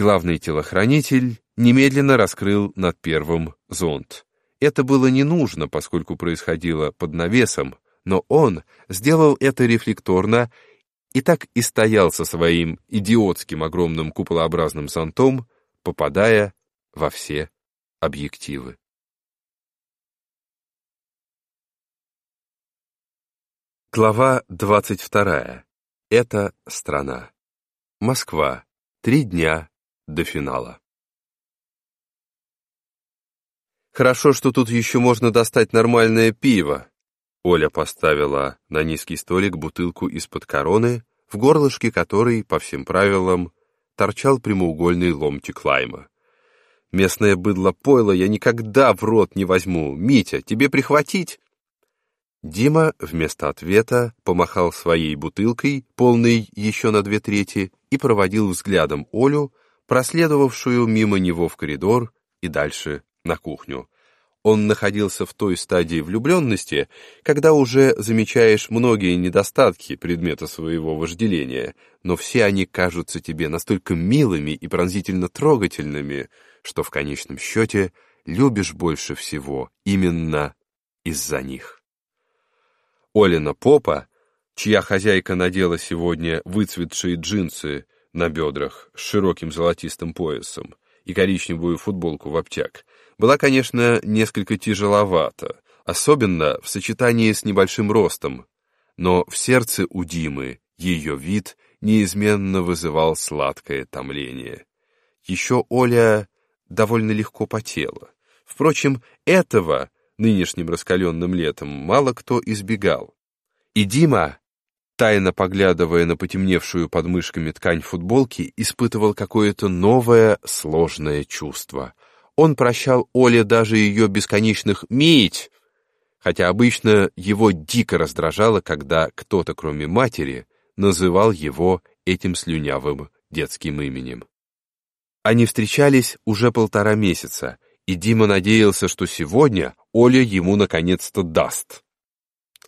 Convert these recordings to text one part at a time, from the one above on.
Главный телохранитель немедленно раскрыл над первым зонт. Это было не нужно, поскольку происходило под навесом, но он сделал это рефлекторно и так и стоял со своим идиотским огромным куполообразным зонтом, попадая во все объективы. Глава 22. Это страна. Москва. Три дня до финала. Хорошо, что тут еще можно достать нормальное пиво. Оля поставила на низкий столик бутылку из-под короны, в горлышке которой, по всем правилам, торчал прямоугольный ломтик лайма. Местное быдло-пойло я никогда в рот не возьму. Митя, тебе прихватить? Дима вместо ответа помахал своей бутылкой, полной еще на две трети, и проводил взглядом Олю, проследовавшую мимо него в коридор и дальше на кухню. Он находился в той стадии влюбленности, когда уже замечаешь многие недостатки предмета своего вожделения, но все они кажутся тебе настолько милыми и пронзительно трогательными, что в конечном счете любишь больше всего именно из-за них. Олина попа, чья хозяйка надела сегодня выцветшие джинсы на бедрах с широким золотистым поясом и коричневую футболку в обтяг, была, конечно, несколько тяжеловата, особенно в сочетании с небольшим ростом, но в сердце у Димы ее вид неизменно вызывал сладкое томление. Еще Оля довольно легко потела. Впрочем, этого нынешним раскаленным летом, мало кто избегал. И Дима, тайно поглядывая на потемневшую под мышками ткань футболки, испытывал какое-то новое сложное чувство. Он прощал Оле даже ее бесконечных «мить», хотя обычно его дико раздражало, когда кто-то, кроме матери, называл его этим слюнявым детским именем. Они встречались уже полтора месяца, и Дима надеялся, что сегодня Оля ему наконец-то даст.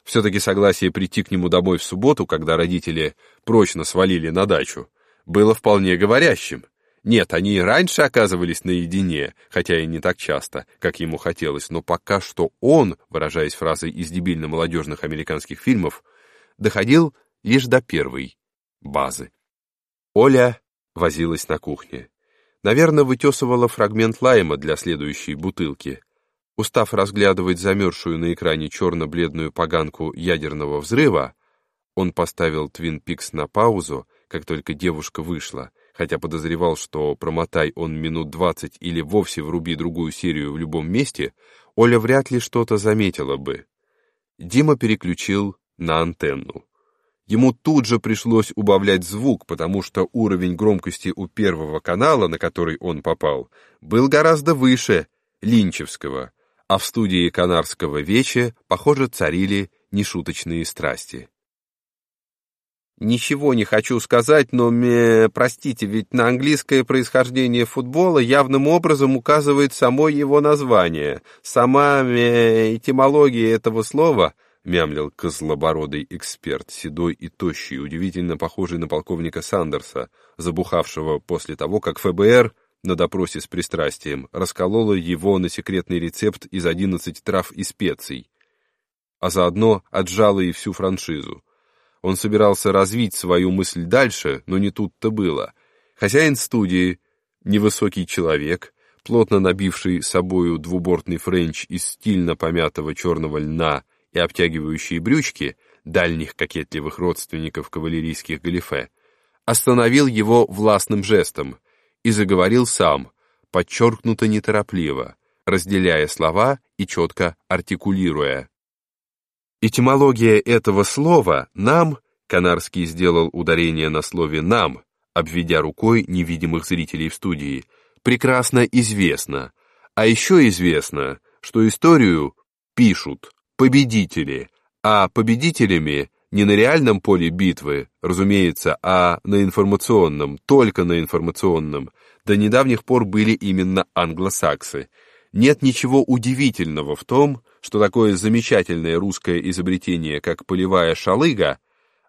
Все-таки согласие прийти к нему домой в субботу, когда родители прочно свалили на дачу, было вполне говорящим. Нет, они и раньше оказывались наедине, хотя и не так часто, как ему хотелось, но пока что он, выражаясь фразой из дебильно-молодежных американских фильмов, доходил лишь до первой базы. Оля возилась на кухне. Наверное, вытесывала фрагмент лайма для следующей бутылки. Устав разглядывать замерзшую на экране черно-бледную поганку ядерного взрыва, он поставил Твин Пикс на паузу, как только девушка вышла, хотя подозревал, что промотай он минут двадцать или вовсе вруби другую серию в любом месте, Оля вряд ли что-то заметила бы. Дима переключил на антенну. Ему тут же пришлось убавлять звук, потому что уровень громкости у первого канала, на который он попал, был гораздо выше Линчевского, а в студии Канарского вече, похоже, царили нешуточные страсти. Ничего не хочу сказать, но, мне, простите, ведь на английское происхождение футбола явным образом указывает само его название. Сама ме, этимология этого слова — мямлил козлобородый эксперт, седой и тощий, удивительно похожий на полковника Сандерса, забухавшего после того, как ФБР на допросе с пристрастием раскололо его на секретный рецепт из 11 трав и специй, а заодно отжало и всю франшизу. Он собирался развить свою мысль дальше, но не тут-то было. Хозяин студии, невысокий человек, плотно набивший собою двубортный френч из стильно помятого черного льна и обтягивающие брючки дальних кокетливых родственников кавалерийских галифе, остановил его властным жестом и заговорил сам, подчеркнуто неторопливо, разделяя слова и четко артикулируя. Этимология этого слова «нам» Канарский сделал ударение на слове «нам», обведя рукой невидимых зрителей в студии, прекрасно известна, а еще известно, что историю пишут победители, а победителями не на реальном поле битвы, разумеется, а на информационном, только на информационном, до недавних пор были именно англосаксы. Нет ничего удивительного в том, что такое замечательное русское изобретение, как полевая шалыга,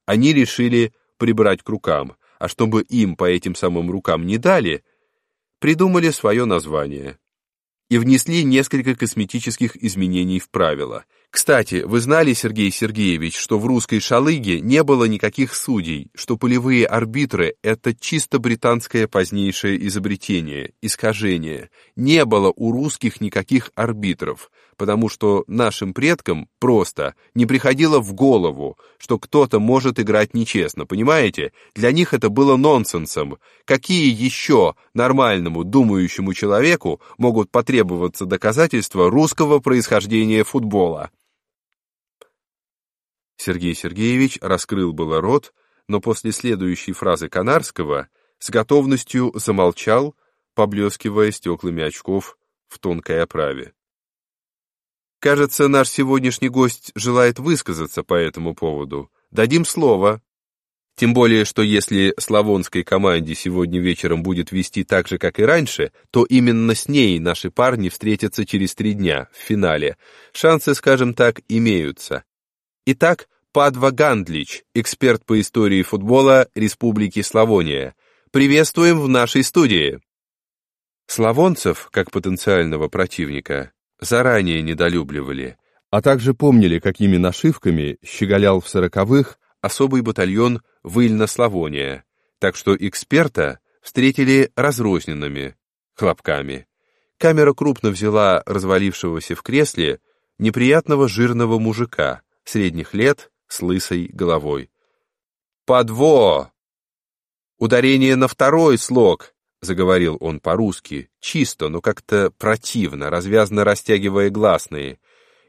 они решили прибрать к рукам, а чтобы им по этим самым рукам не дали, придумали свое название и внесли несколько косметических изменений в правила. Кстати, вы знали, Сергей Сергеевич, что в русской шалыге не было никаких судей, что полевые арбитры — это чисто британское позднейшее изобретение, искажение. Не было у русских никаких арбитров, потому что нашим предкам просто не приходило в голову, что кто-то может играть нечестно, понимаете? Для них это было нонсенсом. Какие еще нормальному думающему человеку могут потребоваться доказательства русского происхождения футбола? Сергей Сергеевич раскрыл было рот, но после следующей фразы Канарского с готовностью замолчал, поблескивая стеклами очков в тонкой оправе. Кажется, наш сегодняшний гость желает высказаться по этому поводу. Дадим слово. Тем более, что если славонской команде сегодня вечером будет вести так же, как и раньше, то именно с ней наши парни встретятся через три дня, в финале. Шансы, скажем так, имеются. Итак, Падва Гандлич, эксперт по истории футбола Республики Славония. Приветствуем в нашей студии. Славонцев, как потенциального противника, заранее недолюбливали, а также помнили, какими нашивками щеголял в сороковых особый батальон Выльно-Славония, так что эксперта встретили разрозненными хлопками. Камера крупно взяла развалившегося в кресле неприятного жирного мужика средних лет с лысой головой. «Подво!» Ударение на второй слог, заговорил он по-русски, чисто, но как-то противно, развязно растягивая гласные.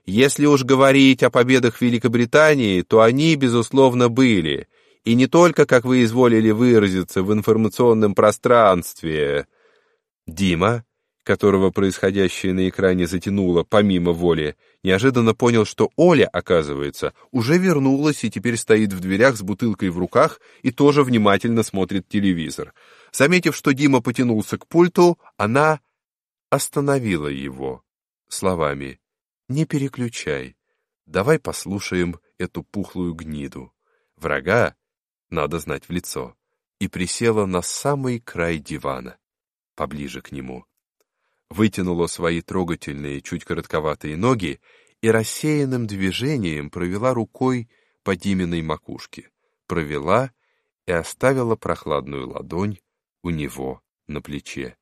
Если уж говорить о победах Великобритании, то они, безусловно, были, и не только, как вы изволили выразиться, в информационном пространстве. Дима, которого происходящее на экране затянуло помимо воли, неожиданно понял, что Оля, оказывается, уже вернулась и теперь стоит в дверях с бутылкой в руках и тоже внимательно смотрит телевизор. Заметив, что Дима потянулся к пульту, она остановила его словами «Не переключай, давай послушаем эту пухлую гниду. Врага надо знать в лицо» и присела на самый край дивана, поближе к нему вытянула свои трогательные, чуть коротковатые ноги и рассеянным движением провела рукой по Диминой макушке, провела и оставила прохладную ладонь у него на плече.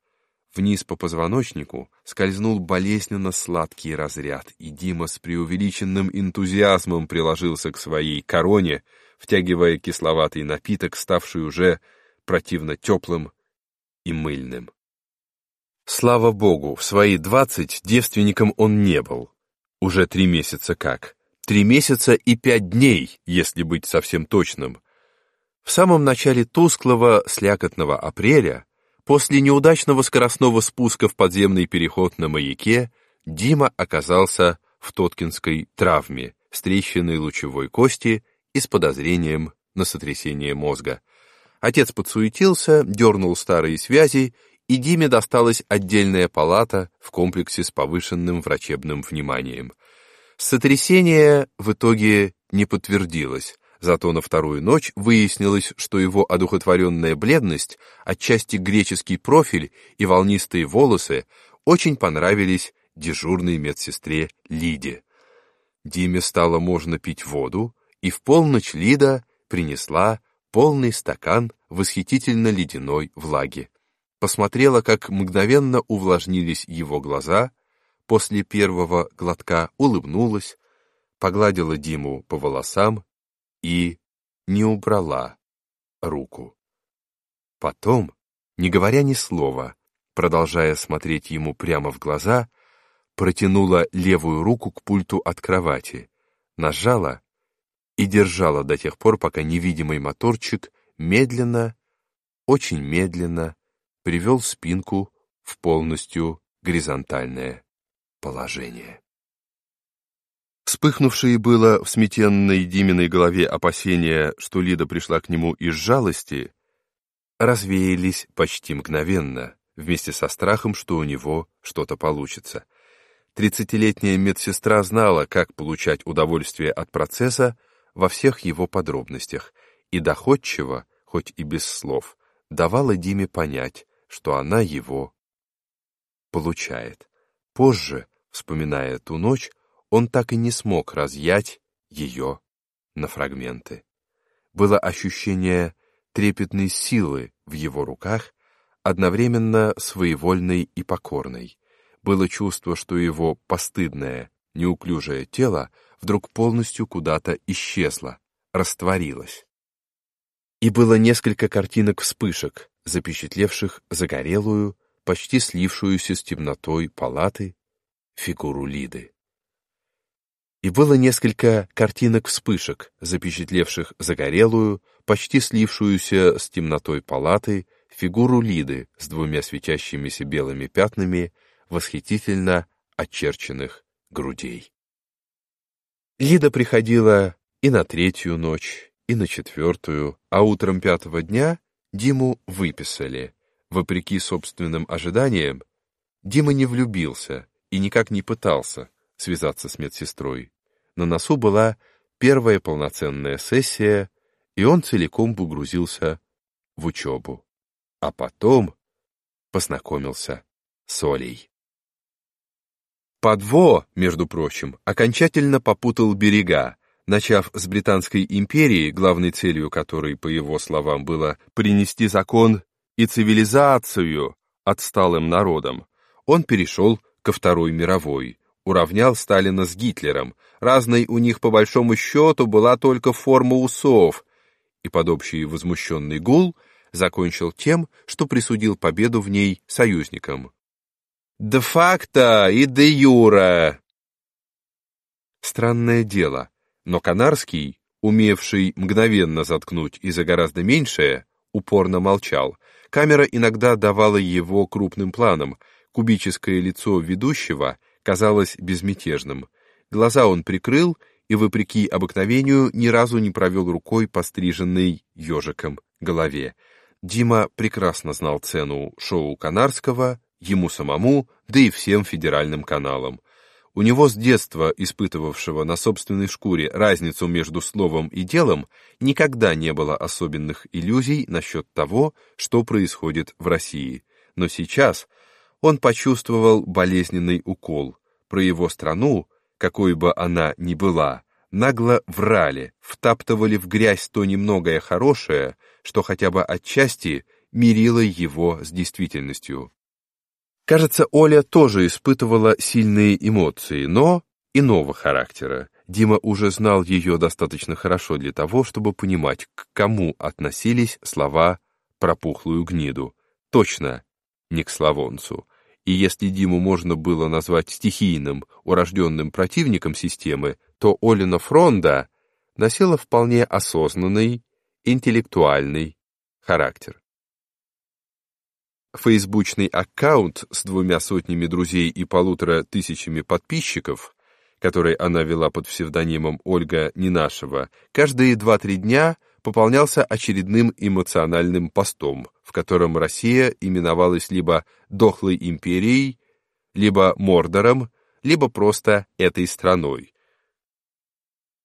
Вниз по позвоночнику скользнул болезненно сладкий разряд, и Дима с преувеличенным энтузиазмом приложился к своей короне, втягивая кисловатый напиток, ставший уже противно теплым и мыльным. Слава богу, в свои двадцать девственником он не был. Уже три месяца как. Три месяца и пять дней, если быть совсем точным. В самом начале тусклого, слякотного апреля, после неудачного скоростного спуска в подземный переход на маяке, Дима оказался в Тоткинской травме с трещиной лучевой кости и с подозрением на сотрясение мозга. Отец подсуетился, дернул старые связи и Диме досталась отдельная палата в комплексе с повышенным врачебным вниманием. Сотрясение в итоге не подтвердилось, зато на вторую ночь выяснилось, что его одухотворенная бледность, отчасти греческий профиль и волнистые волосы очень понравились дежурной медсестре Лиде. Диме стало можно пить воду, и в полночь Лида принесла полный стакан восхитительно ледяной влаги посмотрела, как мгновенно увлажнились его глаза, после первого глотка улыбнулась, погладила Диму по волосам и не убрала руку. Потом, не говоря ни слова, продолжая смотреть ему прямо в глаза, протянула левую руку к пульту от кровати, нажала и держала до тех пор, пока невидимый моторчик медленно, очень медленно привел спинку в полностью горизонтальное положение. Вспыхнувшие было в сметенной Диминой голове опасения, что Лида пришла к нему из жалости, развеялись почти мгновенно, вместе со страхом, что у него что-то получится. Тридцатилетняя медсестра знала, как получать удовольствие от процесса во всех его подробностях, и доходчиво, хоть и без слов, давала Диме понять, что она его получает. Позже, вспоминая ту ночь, он так и не смог разъять ее на фрагменты. Было ощущение трепетной силы в его руках, одновременно своевольной и покорной. Было чувство, что его постыдное, неуклюжее тело вдруг полностью куда-то исчезло, растворилось. И было несколько картинок-вспышек, запечатлевших загорелую, почти слившуюся с темнотой палаты, фигуру Лиды. И было несколько картинок-вспышек, запечатлевших загорелую, почти слившуюся с темнотой палаты, фигуру Лиды с двумя светящимися белыми пятнами восхитительно очерченных грудей. Лида приходила и на третью ночь, и на четвертую, а утром пятого дня Диму выписали. Вопреки собственным ожиданиям, Дима не влюбился и никак не пытался связаться с медсестрой. На носу была первая полноценная сессия, и он целиком погрузился в учебу. А потом познакомился с Олей. Подво, между прочим, окончательно попутал берега, начав с Британской империи, главной целью которой, по его словам, было принести закон и цивилизацию отсталым народам, он перешел ко Второй мировой, уравнял Сталина с Гитлером, разной у них по большому счету была только форма усов, и под общий возмущенный гул закончил тем, что присудил победу в ней союзникам. Де-факто и де-юра. Странное дело, но Канарский, умевший мгновенно заткнуть и за гораздо меньшее, упорно молчал. Камера иногда давала его крупным планом, кубическое лицо ведущего казалось безмятежным. Глаза он прикрыл и, вопреки обыкновению, ни разу не провел рукой по стриженной ежиком голове. Дима прекрасно знал цену шоу Канарского ему самому, да и всем федеральным каналам. У него с детства, испытывавшего на собственной шкуре разницу между словом и делом, никогда не было особенных иллюзий насчет того, что происходит в России. Но сейчас он почувствовал болезненный укол. Про его страну, какой бы она ни была, нагло врали, втаптывали в грязь то немногое хорошее, что хотя бы отчасти мирило его с действительностью. Кажется, Оля тоже испытывала сильные эмоции, но иного характера. Дима уже знал ее достаточно хорошо для того, чтобы понимать, к кому относились слова про пухлую гниду. Точно не к славонцу. И если Диму можно было назвать стихийным, урожденным противником системы, то Олина Фронда носила вполне осознанный, интеллектуальный характер. Фейсбучный аккаунт с двумя сотнями друзей и полутора тысячами подписчиков, который она вела под псевдонимом Ольга Ненашева, каждые два-три дня пополнялся очередным эмоциональным постом, в котором Россия именовалась либо «дохлой империей», либо «мордором», либо просто «этой страной».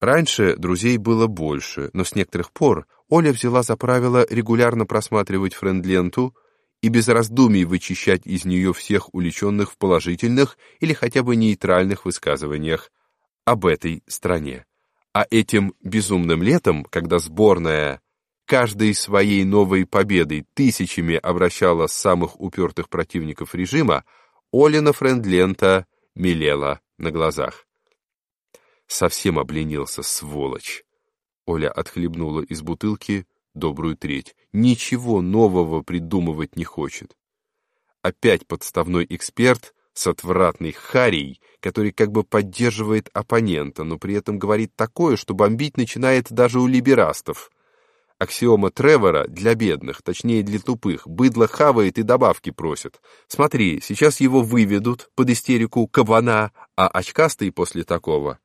Раньше друзей было больше, но с некоторых пор Оля взяла за правило регулярно просматривать френд-ленту, и без раздумий вычищать из нее всех уличенных в положительных или хотя бы нейтральных высказываниях об этой стране. А этим безумным летом, когда сборная каждой своей новой победой тысячами обращала самых упертых противников режима, Олина френдлента мелела на глазах. Совсем обленился, сволочь. Оля отхлебнула из бутылки добрую треть, ничего нового придумывать не хочет. Опять подставной эксперт с отвратной харей, который как бы поддерживает оппонента, но при этом говорит такое, что бомбить начинает даже у либерастов. Аксиома Тревора для бедных, точнее для тупых, быдло хавает и добавки просит. Смотри, сейчас его выведут под истерику кабана, а очкастый после такого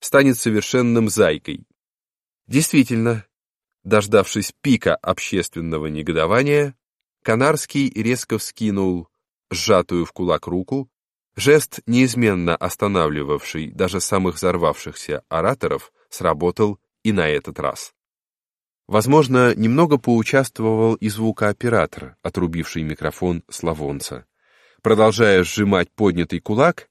станет совершенным зайкой. Действительно, Дождавшись пика общественного негодования, Канарский резко вскинул сжатую в кулак руку, жест, неизменно останавливавший даже самых взорвавшихся ораторов, сработал и на этот раз. Возможно, немного поучаствовал и звукооператор, отрубивший микрофон Славонца. Продолжая сжимать поднятый кулак,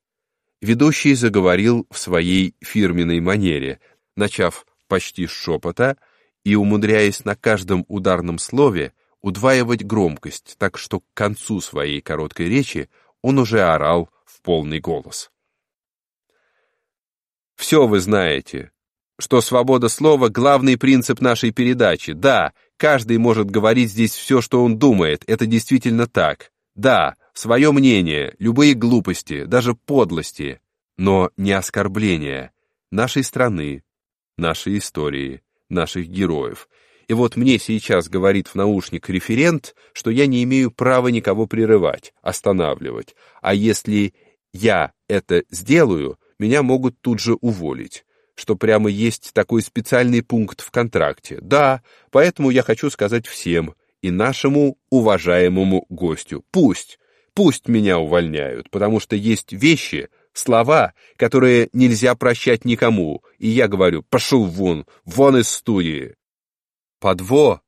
ведущий заговорил в своей фирменной манере, начав почти с шепота и умудряясь на каждом ударном слове удваивать громкость, так что к концу своей короткой речи он уже орал в полный голос. «Все вы знаете, что свобода слова — главный принцип нашей передачи. Да, каждый может говорить здесь все, что он думает, это действительно так. Да, свое мнение, любые глупости, даже подлости, но не оскорбления нашей страны, нашей истории, наших героев — и вот мне сейчас говорит в наушник референт, что я не имею права никого прерывать, останавливать. А если я это сделаю, меня могут тут же уволить. Что прямо есть такой специальный пункт в контракте. Да, поэтому я хочу сказать всем и нашему уважаемому гостю. Пусть, пусть меня увольняют, потому что есть вещи, слова, которые нельзя прощать никому. И я говорю, пошел вон, вон из студии. Подво,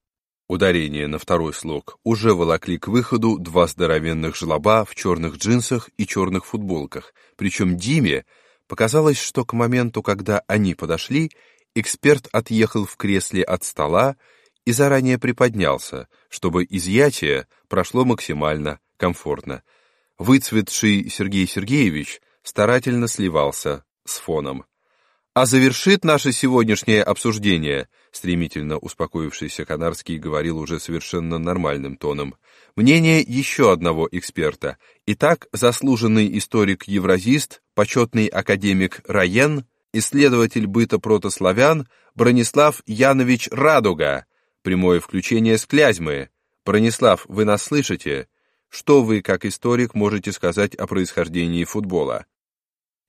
ударение на второй слог, уже волокли к выходу два здоровенных жлоба в черных джинсах и черных футболках, причем Диме показалось, что к моменту, когда они подошли, эксперт отъехал в кресле от стола и заранее приподнялся, чтобы изъятие прошло максимально комфортно. Выцветший Сергей Сергеевич старательно сливался с фоном. А завершит наше сегодняшнее обсуждение, стремительно успокоившийся Канарский говорил уже совершенно нормальным тоном, мнение еще одного эксперта. Итак, заслуженный историк-евразист, почетный академик Раен, исследователь быта протославян Бронислав Янович Радуга. Прямое включение с Клязьмы. Бронислав, вы нас слышите? Что вы, как историк, можете сказать о происхождении футбола?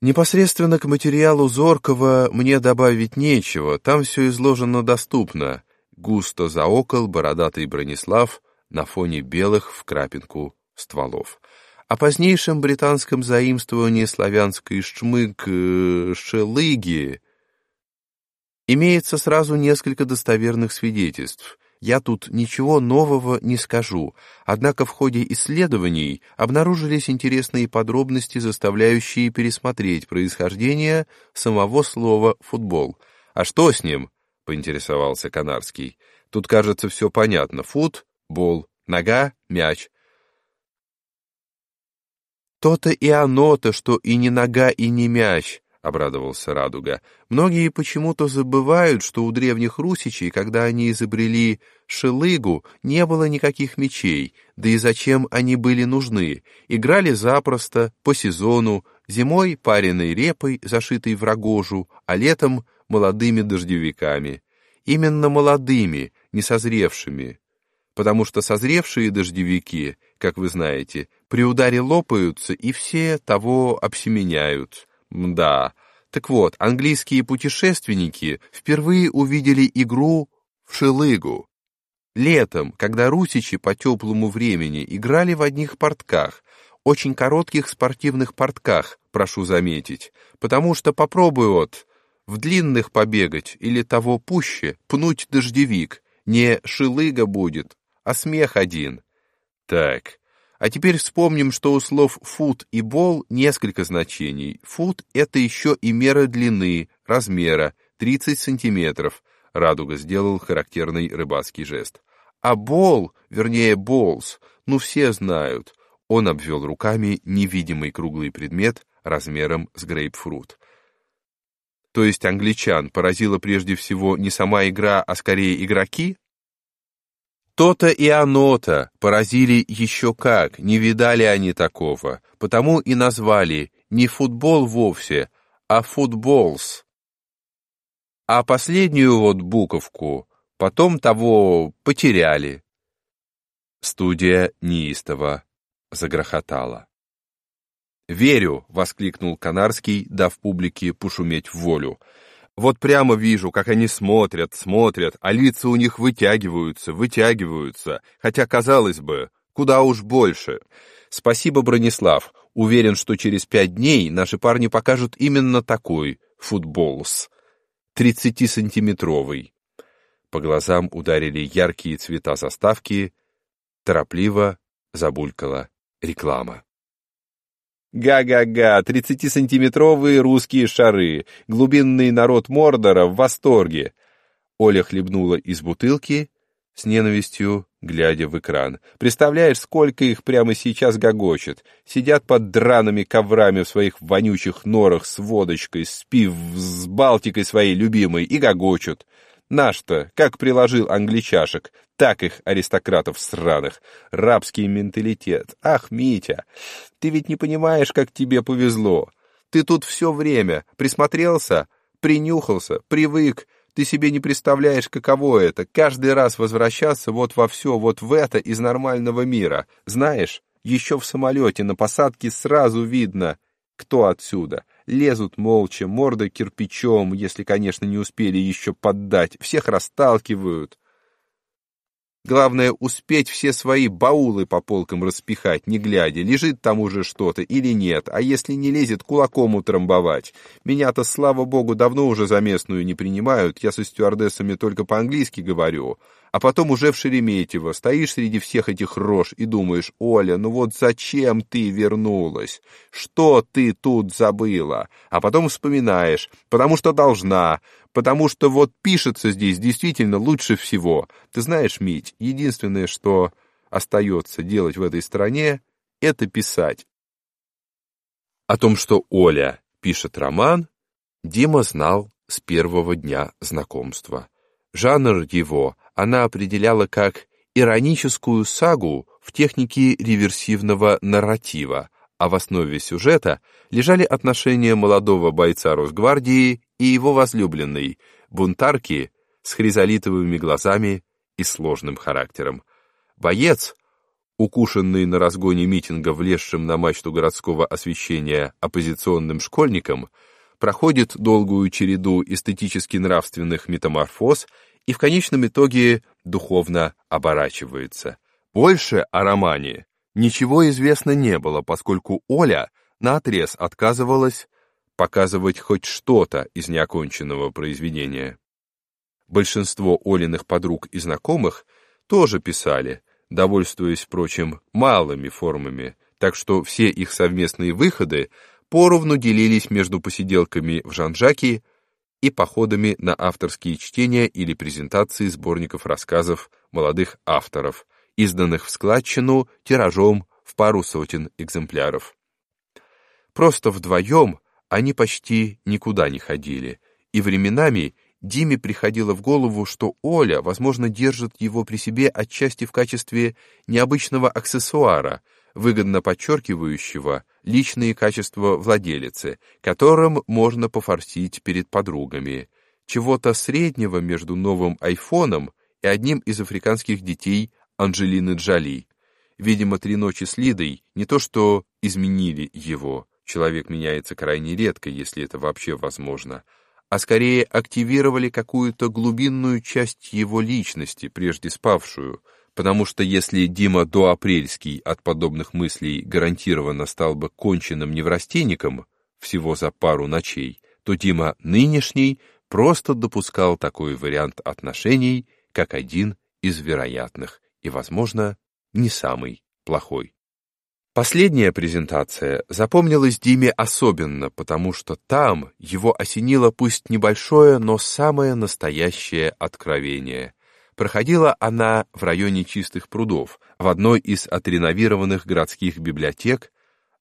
Непосредственно к материалу Зоркова мне добавить нечего, там все изложено доступно. Густо заокол бородатый Бронислав на фоне белых в крапинку стволов. О позднейшем британском заимствовании славянской шмык э, шелыги имеется сразу несколько достоверных свидетельств — я тут ничего нового не скажу, однако в ходе исследований обнаружились интересные подробности, заставляющие пересмотреть происхождение самого слова «футбол». «А что с ним?» — поинтересовался Канарский. «Тут, кажется, все понятно. Фут — бол, нога — мяч». «То-то и оно-то, что и не нога, и не мяч», — обрадовался Радуга. «Многие почему-то забывают, что у древних русичей, когда они изобрели шелыгу, не было никаких мечей, да и зачем они были нужны? Играли запросто, по сезону, зимой пареной репой, зашитой в рогожу, а летом молодыми дождевиками. Именно молодыми, не созревшими. Потому что созревшие дождевики, как вы знаете, при ударе лопаются и все того обсеменяют». Да. Так вот, английские путешественники впервые увидели игру в шелыгу. Летом, когда русичи по теплому времени играли в одних портках, очень коротких спортивных портках, прошу заметить, потому что попробуй вот в длинных побегать или того пуще пнуть дождевик, не шелыга будет, а смех один. Так, а теперь вспомним, что у слов «фут» и «бол» несколько значений. Фут — это еще и мера длины, размера, 30 сантиметров. Радуга сделал характерный рыбацкий жест. А бол, вернее болс, ну все знают. Он обвел руками невидимый круглый предмет размером с грейпфрут. То есть англичан поразила прежде всего не сама игра, а скорее игроки? То-то и оно-то поразили еще как, не видали они такого, потому и назвали не футбол вовсе, а футболс. А последнюю вот буковку потом того потеряли. Студия неистово загрохотала. «Верю!» — воскликнул Канарский, дав публике пошуметь в волю. Вот прямо вижу, как они смотрят, смотрят, а лица у них вытягиваются, вытягиваются, хотя, казалось бы, куда уж больше. Спасибо, Бронислав. Уверен, что через пять дней наши парни покажут именно такой футболс. Тридцатисантиметровый. По глазам ударили яркие цвета заставки, торопливо забулькала реклама. Га-га-га, 30-сантиметровые русские шары, глубинный народ Мордора в восторге. Оля хлебнула из бутылки с ненавистью, глядя в экран. Представляешь, сколько их прямо сейчас гогочет. Сидят под драными коврами в своих вонючих норах с водочкой, с пив, с балтикой своей любимой и гогочут. Наш-то, как приложил англичашек, так их аристократов сраных. Рабский менталитет. Ах, Митя, ты ведь не понимаешь, как тебе повезло. Ты тут все время присмотрелся, принюхался, привык. Ты себе не представляешь, каково это, каждый раз возвращаться вот во все, вот в это из нормального мира. Знаешь, еще в самолете на посадке сразу видно, кто отсюда. Лезут молча, морда кирпичом, если, конечно, не успели еще поддать. Всех расталкивают. Главное, успеть все свои баулы по полкам распихать, не глядя, лежит там уже что-то или нет, а если не лезет, кулаком утрамбовать. Меня-то, слава богу, давно уже за местную не принимают, я со стюардессами только по-английски говорю. А потом уже в Шереметьево стоишь среди всех этих рож и думаешь, Оля, ну вот зачем ты вернулась? Что ты тут забыла? А потом вспоминаешь, потому что должна, потому что вот пишется здесь действительно лучше всего. Ты знаешь, Мить, единственное, что остается делать в этой стране, это писать. О том, что Оля пишет роман, Дима знал с первого дня знакомства. Жанр его она определяла как ироническую сагу в технике реверсивного нарратива, а в основе сюжета лежали отношения молодого бойца Росгвардии и его возлюбленной, бунтарки с хризолитовыми глазами и сложным характером. Боец, укушенный на разгоне митинга, влезшим на мачту городского освещения оппозиционным школьником, проходит долгую череду эстетически-нравственных метаморфоз и в конечном итоге духовно оборачивается. Больше о романе ничего известно не было, поскольку Оля наотрез отказывалась показывать хоть что-то из неоконченного произведения. Большинство Олиных подруг и знакомых тоже писали, довольствуясь, впрочем, малыми формами, так что все их совместные выходы поровну делились между посиделками в Жанжаке и походами на авторские чтения или презентации сборников рассказов молодых авторов, изданных в складчину тиражом в пару сотен экземпляров. Просто вдвоем они почти никуда не ходили, и временами Диме приходило в голову, что Оля, возможно, держит его при себе отчасти в качестве необычного аксессуара — выгодно подчеркивающего личные качества владелицы, которым можно пофорсить перед подругами, чего-то среднего между новым айфоном и одним из африканских детей Анджелины Джоли. Видимо, три ночи с Лидой не то что изменили его, человек меняется крайне редко, если это вообще возможно, а скорее активировали какую-то глубинную часть его личности, прежде спавшую — потому что если Дима доапрельский от подобных мыслей гарантированно стал бы конченным неврастенником всего за пару ночей, то Дима нынешний просто допускал такой вариант отношений как один из вероятных и, возможно, не самый плохой. Последняя презентация запомнилась Диме особенно, потому что там его осенило пусть небольшое, но самое настоящее откровение. Проходила она в районе Чистых прудов, в одной из отреновированных городских библиотек,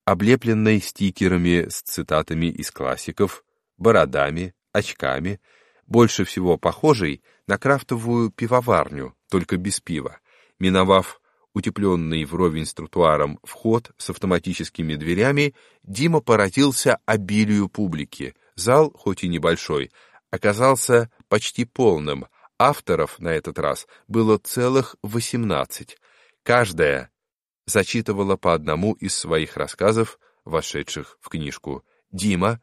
облепленной стикерами с цитатами из классиков, бородами, очками, больше всего похожей на крафтовую пивоварню, только без пива. Миновав утепленный вровень с тротуаром вход с автоматическими дверями, Дима поразился обилию публики. Зал, хоть и небольшой, оказался почти полным, Авторов на этот раз было целых восемнадцать. Каждая зачитывала по одному из своих рассказов, вошедших в книжку. Дима,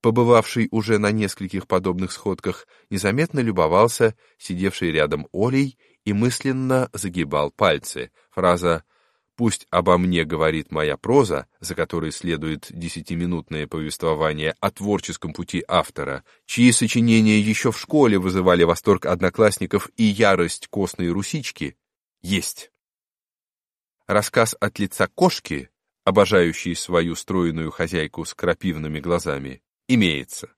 побывавший уже на нескольких подобных сходках, незаметно любовался сидевшей рядом Олей и мысленно загибал пальцы. Фраза Пусть обо мне говорит моя проза, за которой следует десятиминутное повествование о творческом пути автора, чьи сочинения еще в школе вызывали восторг одноклассников и ярость костной русички, есть. Рассказ от лица кошки обожающий свою стройную хозяйку с крапивными глазами, имеется.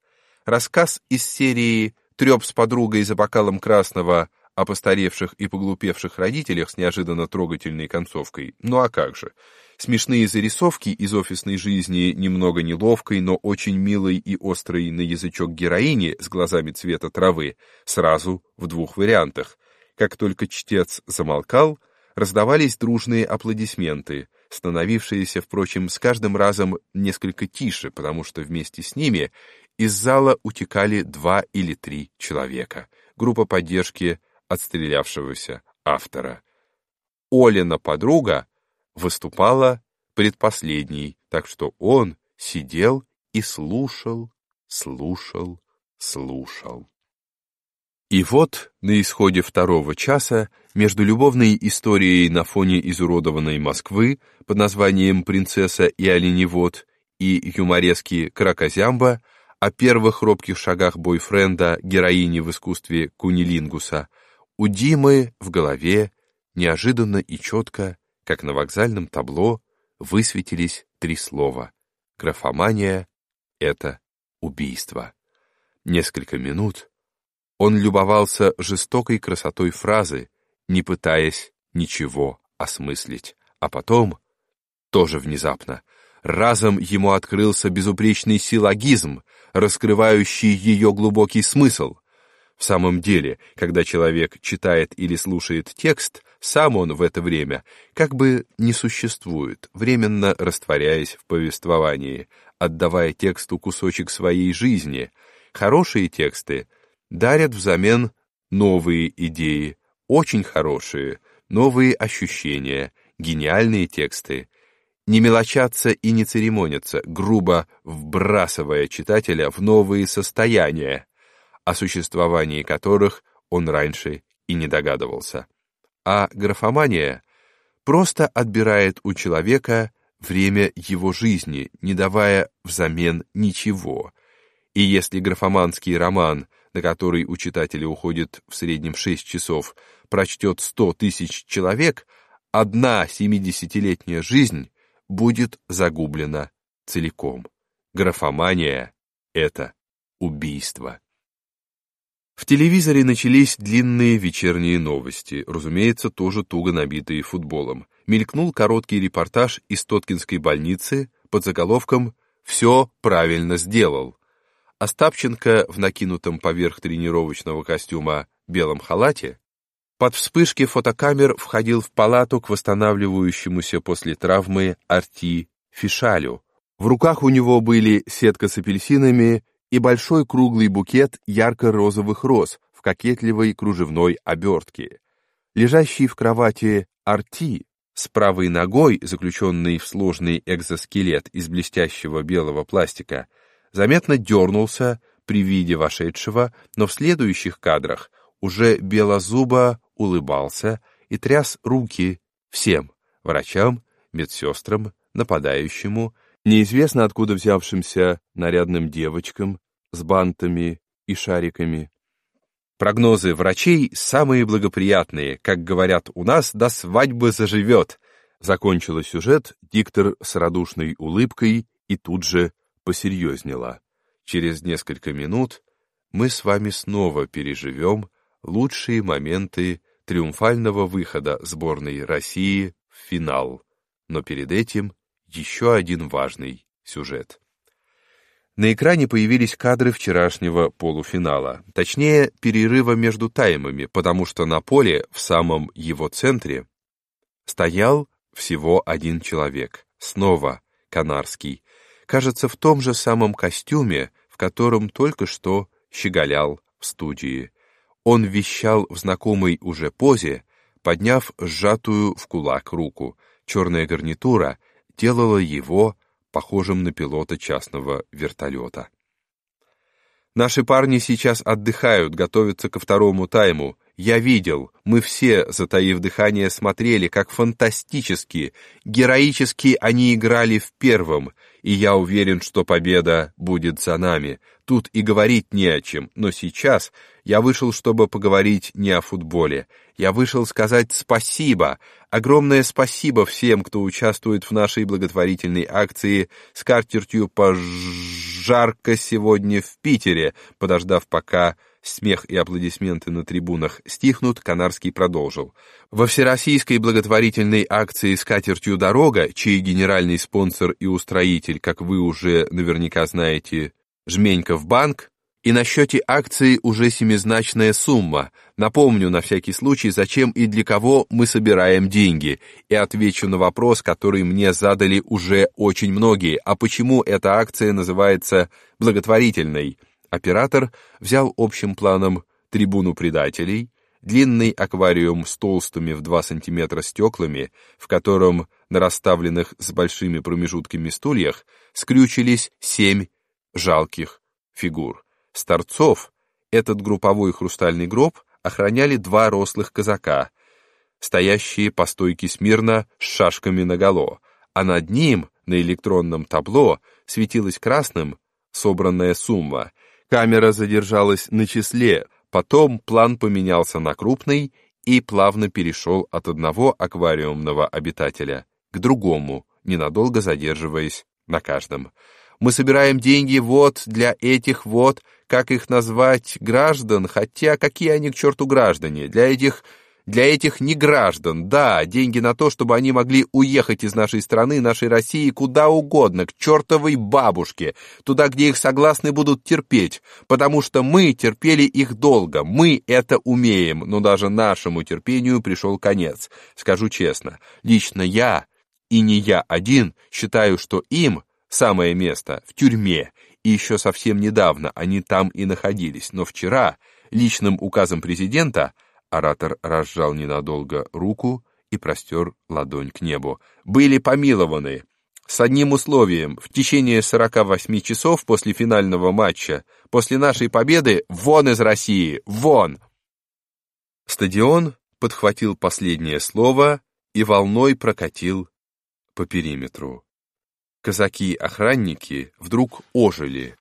Рассказ из серии «Треп с подругой за бокалом красного» о постаревших и поглупевших родителях с неожиданно трогательной концовкой. Ну а как же? Смешные зарисовки из офисной жизни немного неловкой, но очень милой и острой на язычок героини с глазами цвета травы сразу в двух вариантах. Как только чтец замолкал, раздавались дружные аплодисменты, становившиеся, впрочем, с каждым разом несколько тише, потому что вместе с ними из зала утекали два или три человека. Группа поддержки отстрелявшегося автора. Олина подруга выступала предпоследней, так что он сидел и слушал, слушал, слушал. И вот, на исходе второго часа, между любовной историей на фоне изуродованной Москвы под названием «Принцесса и оленевод» и юморески «Кракозямба», о первых робких шагах бойфренда, героини в искусстве Кунилингуса, у Димы в голове неожиданно и четко, как на вокзальном табло, высветились три слова. Графомания — это убийство. Несколько минут он любовался жестокой красотой фразы, не пытаясь ничего осмыслить. А потом, тоже внезапно, разом ему открылся безупречный силлогизм, раскрывающий ее глубокий смысл — в самом деле, когда человек читает или слушает текст, сам он в это время как бы не существует, временно растворяясь в повествовании, отдавая тексту кусочек своей жизни. Хорошие тексты дарят взамен новые идеи, очень хорошие, новые ощущения, гениальные тексты. Не мелочаться и не церемониться, грубо вбрасывая читателя в новые состояния, о существовании которых он раньше и не догадывался. А графомания просто отбирает у человека время его жизни, не давая взамен ничего. И если графоманский роман, на который у читателя уходит в среднем 6 часов, прочтет 100 тысяч человек, одна семидесятилетняя жизнь будет загублена целиком. Графомания — это убийство. В телевизоре начались длинные вечерние новости, разумеется, тоже туго набитые футболом. Мелькнул короткий репортаж из Тоткинской больницы под заголовком «Все правильно сделал». Остапченко в накинутом поверх тренировочного костюма белом халате под вспышки фотокамер входил в палату к восстанавливающемуся после травмы Арти Фишалю. В руках у него были сетка с апельсинами и большой круглый букет ярко-розовых роз в кокетливой кружевной обертке. Лежащий в кровати Арти с правой ногой, заключенный в сложный экзоскелет из блестящего белого пластика, заметно дернулся при виде вошедшего, но в следующих кадрах уже белозубо улыбался и тряс руки всем — врачам, медсестрам, нападающему, неизвестно откуда взявшимся нарядным девочкам с бантами и шариками. Прогнозы врачей самые благоприятные, как говорят у нас, до свадьбы заживет. Закончила сюжет диктор с радушной улыбкой и тут же посерьезнела. Через несколько минут мы с вами снова переживем лучшие моменты триумфального выхода сборной России в финал. Но перед этим еще один важный сюжет. На экране появились кадры вчерашнего полуфинала, точнее, перерыва между таймами, потому что на поле, в самом его центре, стоял всего один человек, снова Канарский, кажется, в том же самом костюме, в котором только что щеголял в студии. Он вещал в знакомой уже позе, подняв сжатую в кулак руку. Черная гарнитура делала его похожим на пилота частного вертолета. Наши парни сейчас отдыхают, готовятся ко второму тайму. Я видел, мы все, затаив дыхание, смотрели, как фантастически, героически они играли в первом, и я уверен, что победа будет за нами. Тут и говорить не о чем, но сейчас я вышел, чтобы поговорить не о футболе. Я вышел сказать спасибо, огромное спасибо всем, кто участвует в нашей благотворительной акции с картертью «Пожарка сегодня в Питере», подождав пока смех и аплодисменты на трибунах стихнут, Канарский продолжил. Во всероссийской благотворительной акции с катертью «Дорога», чей генеральный спонсор и устроитель, как вы уже наверняка знаете, Жменьков банк, и на счете акции уже семизначная сумма. Напомню на всякий случай, зачем и для кого мы собираем деньги, и отвечу на вопрос, который мне задали уже очень многие, а почему эта акция называется благотворительной. Оператор взял общим планом трибуну предателей, длинный аквариум с толстыми в 2 сантиметра стеклами, в котором на расставленных с большими промежутками стульях скрючились семь жалких фигур. Старцов этот групповой хрустальный гроб охраняли два рослых казака, стоящие по стойке смирно с шашками наголо, а над ним на электронном табло светилась красным собранная сумма — Камера задержалась на числе, потом план поменялся на крупный и плавно перешел от одного аквариумного обитателя к другому, ненадолго задерживаясь на каждом. Мы собираем деньги вот для этих вот, как их назвать, граждан, хотя какие они к черту граждане, для этих для этих неграждан, да, деньги на то, чтобы они могли уехать из нашей страны, нашей России, куда угодно, к чертовой бабушке, туда, где их согласны будут терпеть, потому что мы терпели их долго, мы это умеем, но даже нашему терпению пришел конец. Скажу честно, лично я, и не я один, считаю, что им самое место в тюрьме, и еще совсем недавно они там и находились, но вчера личным указом президента – Оратор разжал ненадолго руку и простер ладонь к небу. «Были помилованы. С одним условием. В течение 48 часов после финального матча, после нашей победы, вон из России! Вон!» Стадион подхватил последнее слово и волной прокатил по периметру. Казаки-охранники вдруг ожили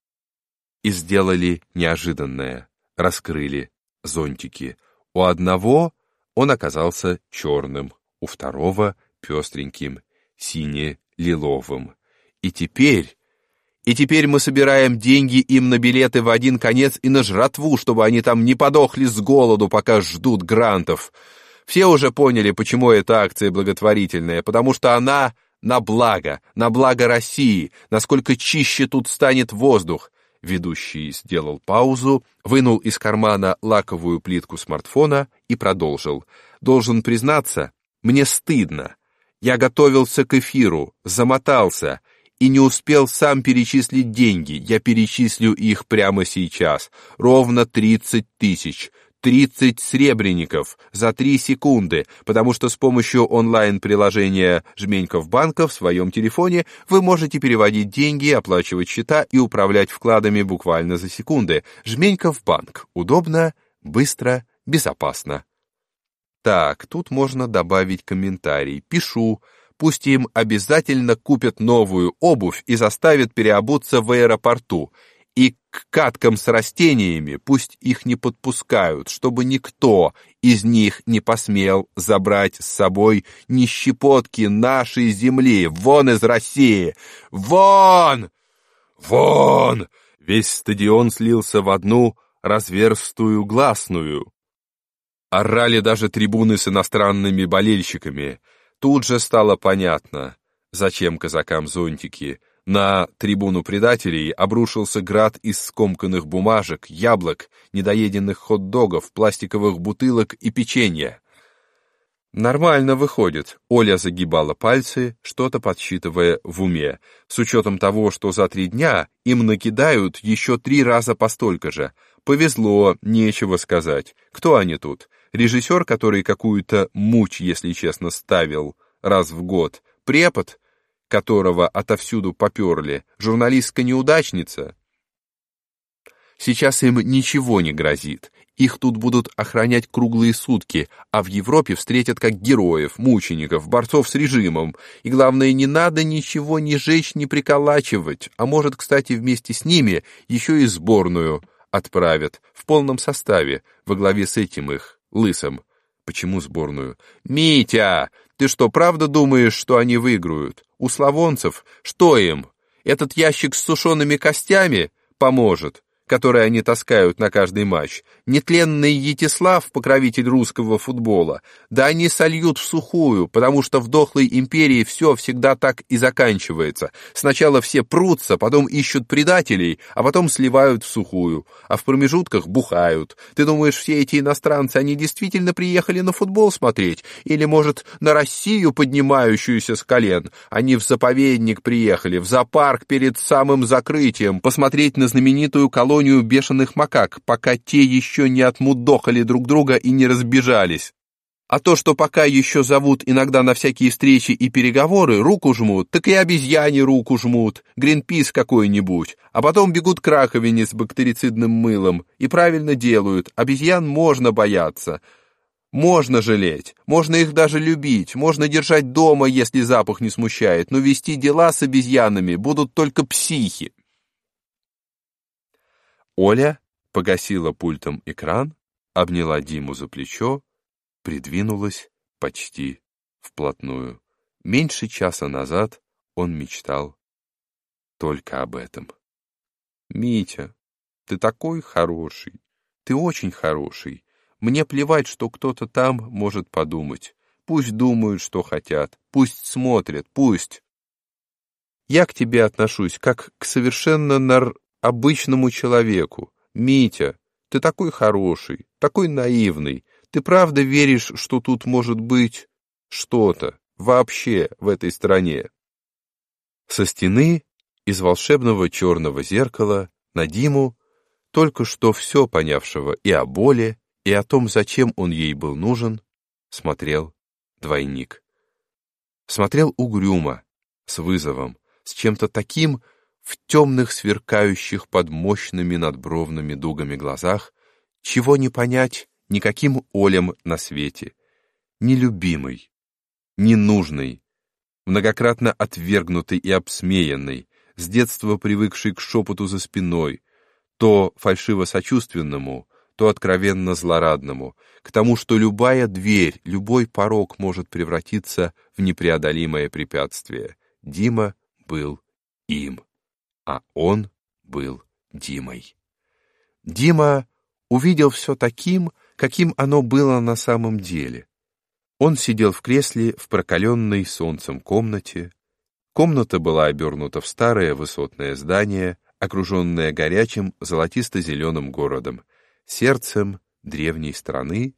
и сделали неожиданное. Раскрыли зонтики. У одного он оказался черным, у второго — пестреньким, сине-лиловым. И теперь... И теперь мы собираем деньги им на билеты в один конец и на жратву, чтобы они там не подохли с голоду, пока ждут грантов. Все уже поняли, почему эта акция благотворительная, потому что она на благо, на благо России, насколько чище тут станет воздух. Ведущий сделал паузу, вынул из кармана лаковую плитку смартфона и продолжил. «Должен признаться, мне стыдно. Я готовился к эфиру, замотался и не успел сам перечислить деньги. Я перечислю их прямо сейчас. Ровно 30 тысяч. 30 сребреников за 3 секунды, потому что с помощью онлайн-приложения Жменьков банка в своем телефоне вы можете переводить деньги, оплачивать счета и управлять вкладами буквально за секунды. Жменьков банк. Удобно, быстро, безопасно. Так, тут можно добавить комментарий. Пишу. Пусть им обязательно купят новую обувь и заставят переобуться в аэропорту и к каткам с растениями пусть их не подпускают, чтобы никто из них не посмел забрать с собой ни щепотки нашей земли. Вон из России! Вон! Вон! Весь стадион слился в одну разверстую гласную. Орали даже трибуны с иностранными болельщиками. Тут же стало понятно, зачем казакам зонтики — на трибуну предателей обрушился град из скомканных бумажек, яблок, недоеденных хот-догов, пластиковых бутылок и печенья. Нормально выходит. Оля загибала пальцы, что-то подсчитывая в уме, с учетом того, что за три дня им накидают еще три раза по столько же. Повезло, нечего сказать. Кто они тут? Режиссер, который какую-то муть, если честно, ставил раз в год? Препод? Которого отовсюду поперли, журналистка-неудачница. Сейчас им ничего не грозит. Их тут будут охранять круглые сутки, а в Европе встретят как героев, мучеников, борцов с режимом. И главное, не надо ничего ни жечь, ни приколачивать. А может, кстати, вместе с ними еще и сборную отправят в полном составе, во главе с этим их, лысым. Почему сборную? «Митя, ты что, правда думаешь, что они выиграют? У славонцев что им? Этот ящик с сушеными костями поможет который они таскают на каждый матч, нетленный Етислав, покровитель русского футбола, да они сольют в сухую, потому что в дохлой империи все всегда так и заканчивается. Сначала все прутся, потом ищут предателей, а потом сливают в сухую, а в промежутках бухают. Ты думаешь, все эти иностранцы, они действительно приехали на футбол смотреть? Или, может, на Россию, поднимающуюся с колен? Они в заповедник приехали, в зоопарк перед самым закрытием, посмотреть на знаменитую колонию колонию бешеных макак, пока те еще не отмудохали друг друга и не разбежались. А то, что пока еще зовут иногда на всякие встречи и переговоры, руку жмут, так и обезьяне руку жмут, гринпис какой-нибудь, а потом бегут к раковине с бактерицидным мылом. И правильно делают, обезьян можно бояться. Можно жалеть, можно их даже любить, можно держать дома, если запах не смущает, но вести дела с обезьянами будут только психи. Оля погасила пультом экран, обняла Диму за плечо, придвинулась почти вплотную. Меньше часа назад он мечтал только об этом. «Митя, ты такой хороший, ты очень хороший. Мне плевать, что кто-то там может подумать. Пусть думают, что хотят, пусть смотрят, пусть...» Я к тебе отношусь как к совершенно нар обычному человеку. Митя, ты такой хороший, такой наивный. Ты правда веришь, что тут может быть что-то вообще в этой стране? Со стены из волшебного черного зеркала на Диму, только что все понявшего и о боли, и о том, зачем он ей был нужен, смотрел двойник. Смотрел угрюмо, с вызовом, с чем-то таким, в темных, сверкающих под мощными надбровными дугами глазах, чего не понять никаким Олем на свете, нелюбимый, ненужный, многократно отвергнутый и обсмеянный, с детства привыкший к шепоту за спиной, то фальшиво-сочувственному, то откровенно злорадному, к тому, что любая дверь, любой порог может превратиться в непреодолимое препятствие. Дима был им а он был Димой. Дима увидел все таким, каким оно было на самом деле. Он сидел в кресле в прокаленной солнцем комнате. Комната была обернута в старое высотное здание, окруженное горячим золотисто-зеленым городом, сердцем древней страны,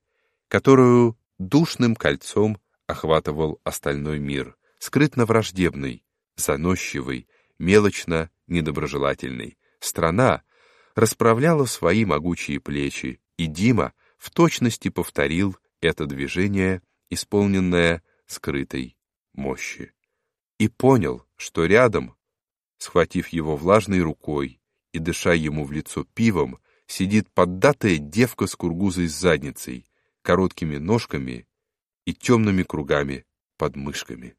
которую душным кольцом охватывал остальной мир, скрытно враждебный, заносчивый, мелочно недоброжелательной. Страна расправляла свои могучие плечи, и Дима в точности повторил это движение, исполненное скрытой мощи. И понял, что рядом, схватив его влажной рукой и дыша ему в лицо пивом, сидит поддатая девка с кургузой с задницей, короткими ножками и темными кругами под мышками.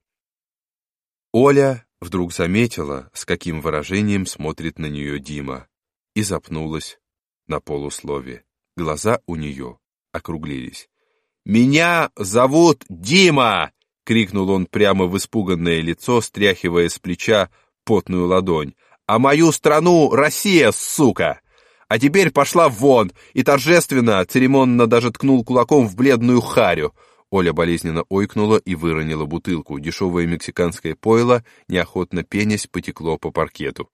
Оля Вдруг заметила, с каким выражением смотрит на нее Дима, и запнулась на полуслове. Глаза у нее округлились. «Меня зовут Дима!» — крикнул он прямо в испуганное лицо, стряхивая с плеча потную ладонь. «А мою страну Россия, сука!» А теперь пошла вон, и торжественно, церемонно даже ткнул кулаком в бледную харю — Оля болезненно ойкнула и выронила бутылку. Дешевое мексиканское пойло, неохотно пенясь, потекло по паркету.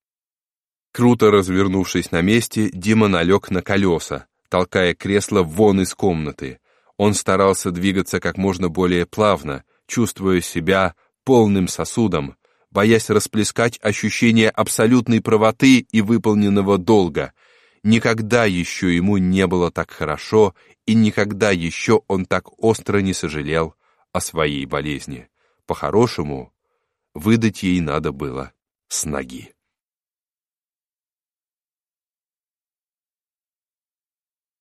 Круто развернувшись на месте, Дима налег на колеса, толкая кресло вон из комнаты. Он старался двигаться как можно более плавно, чувствуя себя полным сосудом, боясь расплескать ощущение абсолютной правоты и выполненного долга. Никогда еще ему не было так хорошо и никогда еще он так остро не сожалел о своей болезни. По-хорошему, выдать ей надо было с ноги.